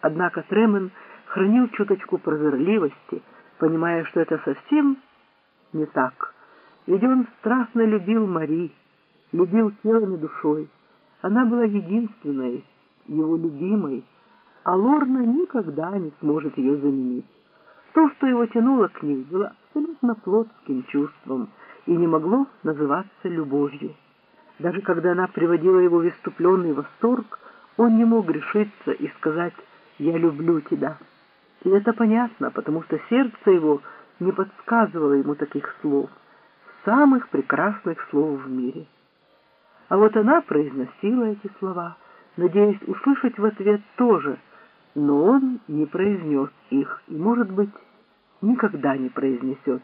Однако Тремен хранил чуточку прозорливости, понимая, что это совсем не так. Ведь он страстно любил Мари, любил телом и душой. Она была единственной, его любимой, а Лорна никогда не сможет ее заменить. То, что его тянуло к ней, было абсолютно плотским чувством и не могло называться любовью. Даже когда она приводила его в иступленный восторг, он не мог решиться и сказать «я люблю тебя». И это понятно, потому что сердце его не подсказывало ему таких слов, самых прекрасных слов в мире. А вот она произносила эти слова, надеясь услышать в ответ тоже, но он не произнес их и, может быть, никогда не произнесет.